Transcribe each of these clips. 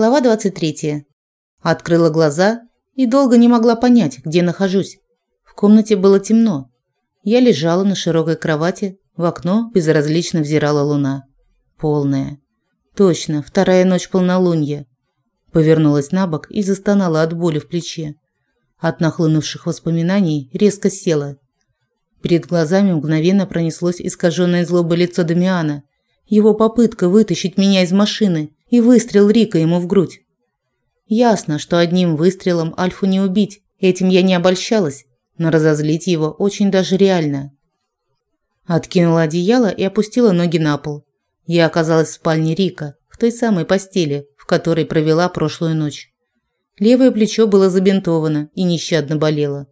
Глава 23. Открыла глаза и долго не могла понять, где нахожусь. В комнате было темно. Я лежала на широкой кровати, в окно безразлично взирала луна. Полная. Точно, вторая ночь полнолуния. Повернулась на бок и застонала от боли в плече. От нахлынувших воспоминаний резко села. Перед глазами мгновенно пронеслось искаженное злобой лицо Дамиана. Его попытка вытащить меня из машины и выстрел Рика ему в грудь. Ясно, что одним выстрелом Альфу не убить, этим я не обольщалась, но разозлить его очень даже реально. Откинула одеяло и опустила ноги на пол. Я оказалась в спальне Рика, в той самой постели, в которой провела прошлую ночь. Левое плечо было забинтовано и нещадно болело.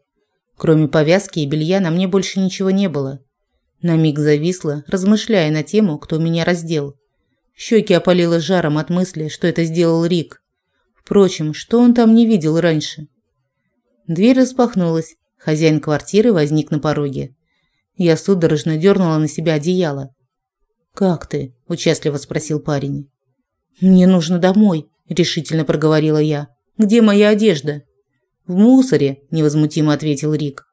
Кроме повязки и белья на мне больше ничего не было. На миг зависла, размышляя на тему, кто меня раздел. Щеки опалило жаром от мысли, что это сделал Рик. Впрочем, что он там не видел раньше? Дверь распахнулась. Хозяин квартиры возник на пороге. Я судорожно дернула на себя одеяло. «Как ты?» – участливо спросил парень. «Мне нужно домой», – решительно проговорила я. «Где моя одежда?» «В мусоре», – невозмутимо ответил Рик.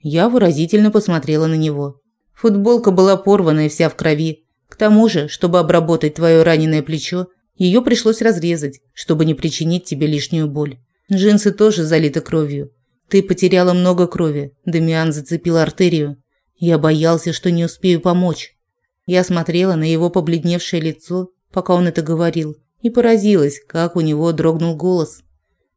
Я выразительно посмотрела на него. Футболка была порвана и вся в крови. К тому же, чтобы обработать твое раненое плечо, ее пришлось разрезать, чтобы не причинить тебе лишнюю боль. Джинсы тоже залиты кровью. Ты потеряла много крови. Дамиан зацепил артерию. Я боялся, что не успею помочь. Я смотрела на его побледневшее лицо, пока он это говорил, и поразилась, как у него дрогнул голос.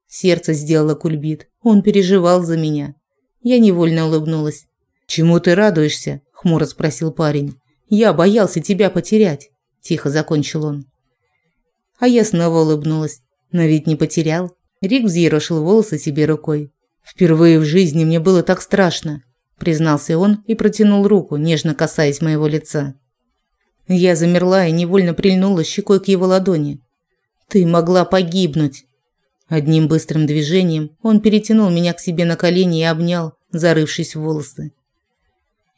Сердце сделало кульбит. Он переживал за меня. Я невольно улыбнулась. «Чему ты радуешься?» – хмуро спросил парень. «Я боялся тебя потерять», – тихо закончил он. А я снова улыбнулась. Но ведь не потерял. Рик взъерошил волосы себе рукой. «Впервые в жизни мне было так страшно», – признался он и протянул руку, нежно касаясь моего лица. Я замерла и невольно прильнула щекой к его ладони. «Ты могла погибнуть!» Одним быстрым движением он перетянул меня к себе на колени и обнял, зарывшись в волосы.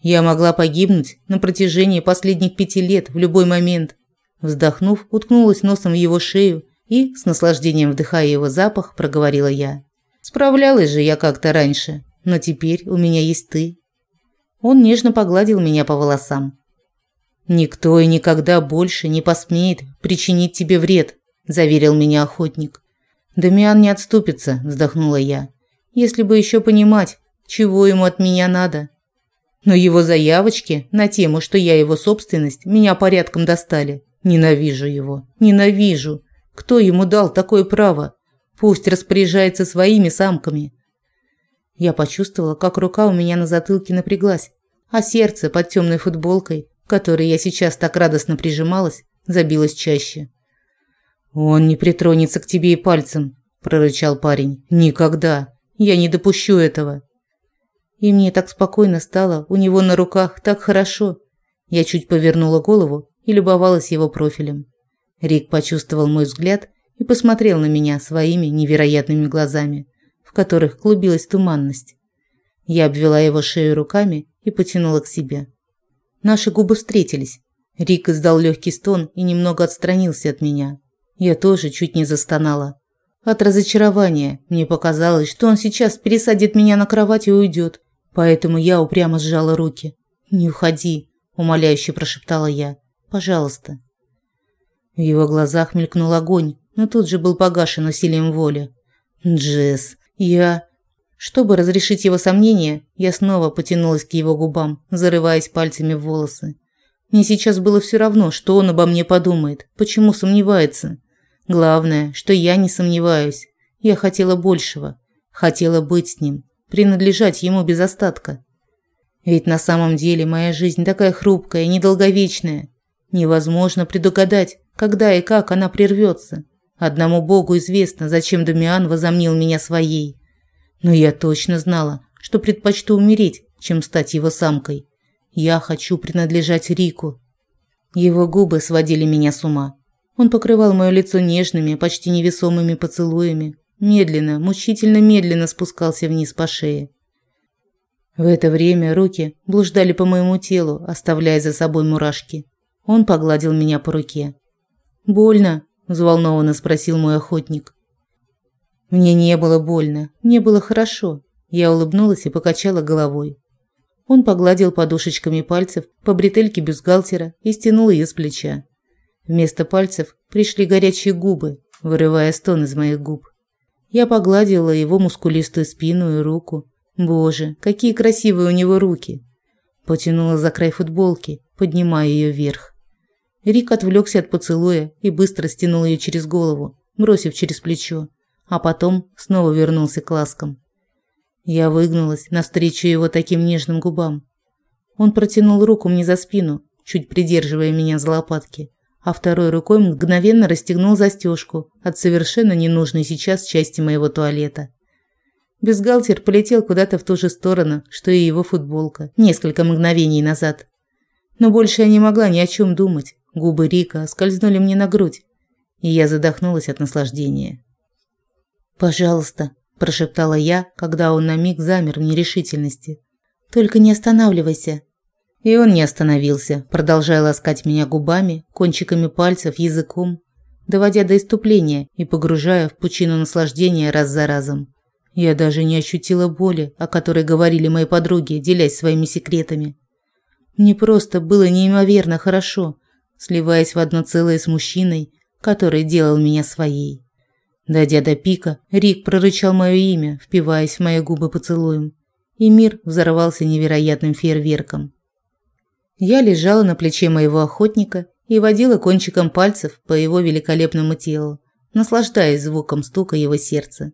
Я могла погибнуть на протяжении последних пяти лет в любой момент. Вздохнув, уткнулась носом в его шею и, с наслаждением вдыхая его запах, проговорила я. Справлялась же я как-то раньше, но теперь у меня есть ты. Он нежно погладил меня по волосам. «Никто и никогда больше не посмеет причинить тебе вред», – заверил меня охотник. «Дамиан не отступится», – вздохнула я. «Если бы еще понимать, чего ему от меня надо». Но его заявочки на тему, что я его собственность, меня порядком достали. Ненавижу его. Ненавижу. Кто ему дал такое право? Пусть распоряжается своими самками. Я почувствовала, как рука у меня на затылке напряглась, а сердце под темной футболкой которой я сейчас так радостно прижималась, забилась чаще. «Он не притронется к тебе и пальцем», – прорычал парень. «Никогда. Я не допущу этого». И мне так спокойно стало, у него на руках так хорошо. Я чуть повернула голову и любовалась его профилем. Рик почувствовал мой взгляд и посмотрел на меня своими невероятными глазами, в которых клубилась туманность. Я обвела его шею руками и потянула к себе. Наши губы встретились. Рик издал легкий стон и немного отстранился от меня. Я тоже чуть не застонала. От разочарования мне показалось, что он сейчас пересадит меня на кровать и уйдет. Поэтому я упрямо сжала руки. «Не уходи», – умоляюще прошептала я. «Пожалуйста». В его глазах мелькнул огонь, но тут же был погашен усилием воли. «Джесс, я...» Чтобы разрешить его сомнения, я снова потянулась к его губам, зарываясь пальцами в волосы. Мне сейчас было все равно, что он обо мне подумает, почему сомневается. Главное, что я не сомневаюсь. Я хотела большего. Хотела быть с ним, принадлежать ему без остатка. Ведь на самом деле моя жизнь такая хрупкая и недолговечная. Невозможно предугадать, когда и как она прервется. Одному Богу известно, зачем Дамиан возомнил меня своей. Но я точно знала, что предпочту умереть, чем стать его самкой. Я хочу принадлежать Рику. Его губы сводили меня с ума. Он покрывал моё лицо нежными, почти невесомыми поцелуями, медленно, мучительно медленно спускался вниз по шее. В это время руки блуждали по моему телу, оставляя за собой мурашки. Он погладил меня по руке. «Больно?» – взволнованно спросил мой охотник. Мне не было больно, мне было хорошо. Я улыбнулась и покачала головой. Он погладил подушечками пальцев по бретельке бюстгальтера и стянул ее с плеча. Вместо пальцев пришли горячие губы, вырывая стон из моих губ. Я погладила его мускулистую спину и руку. Боже, какие красивые у него руки. Потянула за край футболки, поднимая ее вверх. Рик отвлекся от поцелуя и быстро стянул ее через голову, бросив через плечо, а потом снова вернулся к ласкам. Я выгнулась навстречу его таким нежным губам. Он протянул руку мне за спину, чуть придерживая меня за лопатки, а второй рукой мгновенно расстегнул застежку от совершенно ненужной сейчас части моего туалета. Бюстгальтер полетел куда-то в ту же сторону, что и его футболка, несколько мгновений назад. Но больше я не могла ни о чем думать. Губы Рика скользнули мне на грудь, и я задохнулась от наслаждения. «Пожалуйста», прошептала я, когда он на миг замер в нерешительности. Только не останавливайся. И он не остановился, продолжая ласкать меня губами, кончиками пальцев, языком, доводя до иступления и погружая в пучину наслаждения раз за разом. Я даже не ощутила боли, о которой говорили мои подруги, делясь своими секретами. Мне просто было неимоверно хорошо, сливаясь в одно целое с мужчиной, который делал меня своей. Дойдя до пика, Рик прорычал мое имя, впиваясь в мои губы поцелуем, и мир взорвался невероятным фейерверком. Я лежала на плече моего охотника и водила кончиком пальцев по его великолепному телу, наслаждаясь звуком стука его сердца.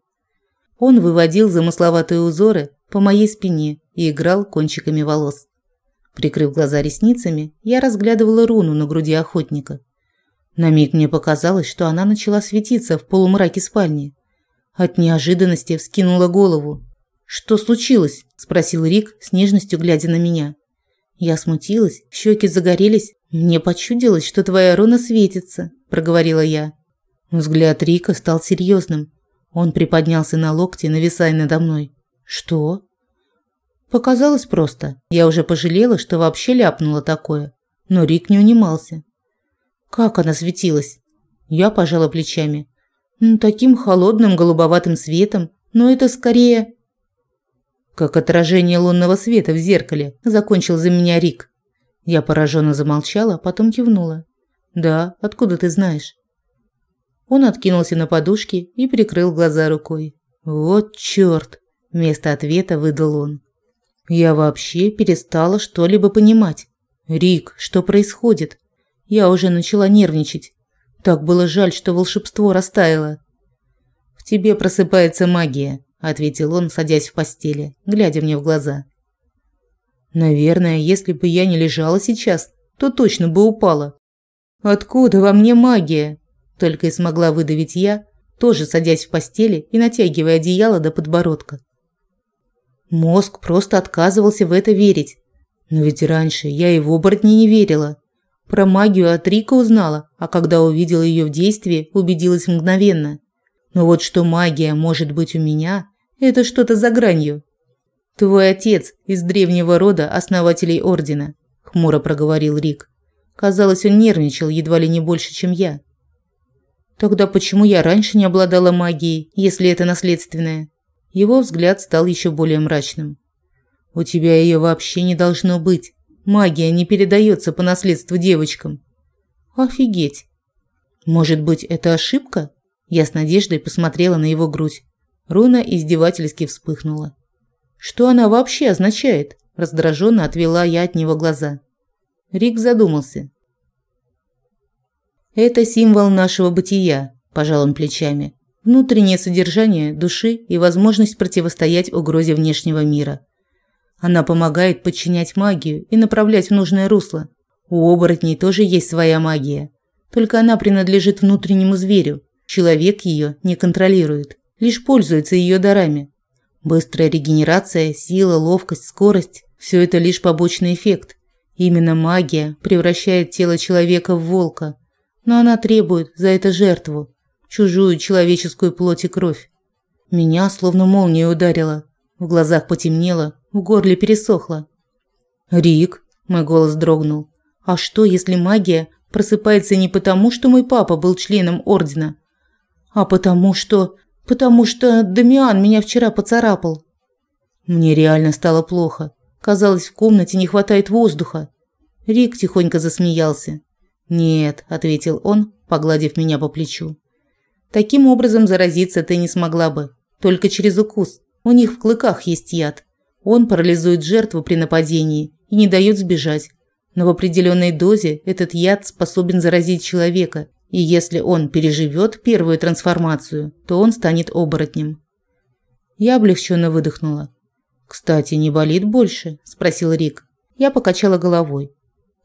Он выводил замысловатые узоры по моей спине и играл кончиками волос. Прикрыв глаза ресницами, я разглядывала руну на груди охотника. На миг мне показалось, что она начала светиться в полумраке спальни. От неожиданности вскинула голову. «Что случилось?» – спросил Рик с нежностью глядя на меня. Я смутилась, щеки загорелись. «Мне почудилось, что твоя руна светится», – проговорила я. Взгляд Рика стал серьезным. Он приподнялся на локте, нависая надо мной. «Что?» Показалось просто. Я уже пожалела, что вообще ляпнула такое. Но Рик не унимался. Как она светилась? Я пожала плечами. Таким холодным голубоватым светом, но это скорее как отражение лунного света в зеркале, закончил за меня Рик. Я пораженно замолчала, потом кивнула. Да, откуда ты знаешь? Он откинулся на подушки и прикрыл глаза рукой. Вот чёрт, вместо ответа выдал он. Я вообще перестала что-либо понимать. Рик, что происходит? Я уже начала нервничать. Так было жаль, что волшебство растаяло. В тебе просыпается магия, ответил он, садясь в постели, глядя мне в глаза. Наверное, если бы я не лежала сейчас, то точно бы упала. Откуда во мне магия? Только и смогла выдавить я, тоже садясь в постели и натягивая одеяло до подбородка. Мозг просто отказывался в это верить. Но ведь раньше я и в оборотни не верила. Про магию от Рика узнала, а когда увидела ее в действии, убедилась мгновенно. Но вот что магия может быть у меня, это что-то за гранью. Твой отец из древнего рода основателей ордена, хмуро проговорил Рик. Казалось, он нервничал едва ли не больше, чем я. Тогда почему я раньше не обладала магией, если это наследственное? Его взгляд стал еще более мрачным. У тебя ее вообще не должно быть. Магия не передается по наследству девочкам. Офигеть. Может быть, это ошибка? Я с надеждой посмотрела на его грудь. Руна издевательски вспыхнула. Что она вообще означает? Раздраженно отвела я от него глаза. Рик задумался. Это символ нашего бытия, пожал он плечами. Внутреннее содержание души и возможность противостоять угрозе внешнего мира. Она помогает подчинять магию и направлять в нужное русло. У оборотней тоже есть своя магия. Только она принадлежит внутреннему зверю. Человек ее не контролирует, лишь пользуется ее дарами. Быстрая регенерация, сила, ловкость, скорость – все это лишь побочный эффект. Именно магия превращает тело человека в волка. Но она требует за это жертву – чужую человеческую плоть и кровь. Меня словно молния ударила. В глазах потемнело, в горле пересохло. «Рик», – мой голос дрогнул, – «а что, если магия просыпается не потому, что мой папа был членом ордена, а потому что... потому что Дамиан меня вчера поцарапал. Мне реально стало плохо. Казалось, в комнате не хватает воздуха. Рик тихонько засмеялся. «Нет», – ответил он, погладив меня по плечу. «Таким образом заразиться ты не смогла бы. Только через укус. У них в клыках есть яд. Он парализует жертву при нападении и не дает сбежать. Но в определенной дозе этот яд способен заразить человека, и если он переживет первую трансформацию, то он станет оборотнем. Я облегченно выдохнула. «Кстати, не болит больше?» – спросил Рик. Я покачала головой.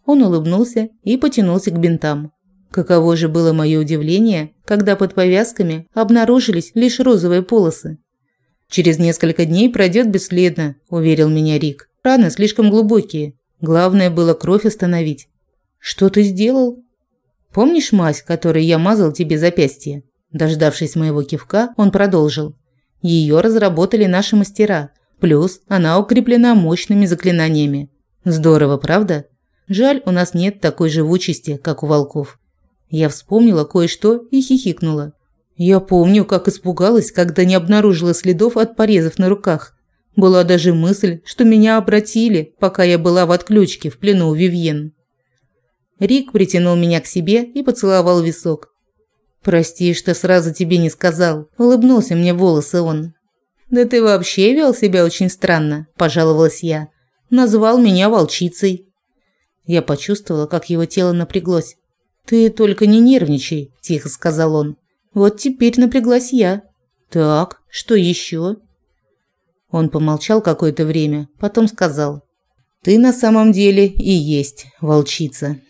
Он улыбнулся и потянулся к бинтам. Каково же было мое удивление, когда под повязками обнаружились лишь розовые полосы. «Через несколько дней пройдет бесследно», – уверил меня Рик. «Раны слишком глубокие. Главное было кровь остановить». «Что ты сделал?» «Помнишь мазь, которой я мазал тебе запястье?» Дождавшись моего кивка, он продолжил. «Ее разработали наши мастера, плюс она укреплена мощными заклинаниями. Здорово, правда? Жаль, у нас нет такой живучести, как у волков». Я вспомнила кое-что и хихикнула. Я помню, как испугалась, когда не обнаружила следов от порезов на руках. Была даже мысль, что меня обратили, пока я была в отключке в плену у Вивьен. Рик притянул меня к себе и поцеловал висок. «Прости, что сразу тебе не сказал», – улыбнулся мне волосы он. «Да ты вообще вел себя очень странно», – пожаловалась я. «Назвал меня волчицей». Я почувствовала, как его тело напряглось. «Ты только не нервничай», – тихо сказал он. Вот теперь напряглась я. Так, что еще? Он помолчал какое-то время, потом сказал: "Ты на самом деле и есть волчица".